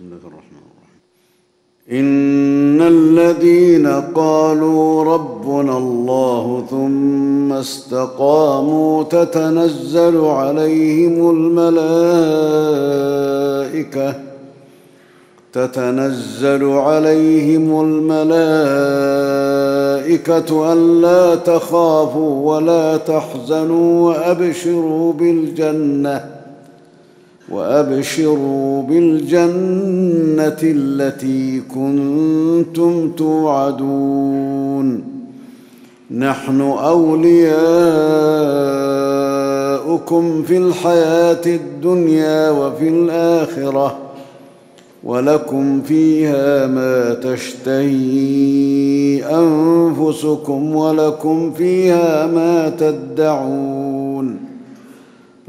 بسم الله الرحمن الرحيم. إن الذين قالوا ربنا الله ثم استقاموا تتنزل عليهم الملائكة تتنزل عليهم الملائكة الا تخافوا ولا تحزنوا وأبشروا بالجنة. وأبشروا بالجنة التي كنتم توعدون. نحن أولياؤكم في الحياة الدنيا وفي الآخرة ولكم فيها ما تشتهي أنفسكم ولكم فيها ما تدعون.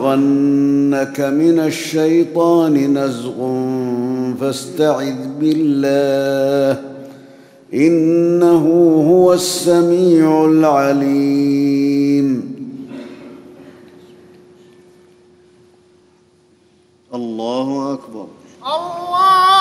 ينزغنك من الشيطان نزغ فاستعذ بالله. إنه هو السميع العليم. الله أكبر. الله